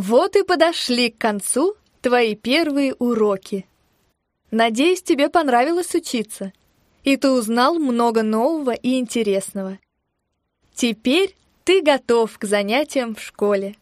Вот и подошли к концу твои первые уроки. Надеюсь, тебе понравилось учиться, и ты узнал много нового и интересного. Теперь ты готов к занятиям в школе.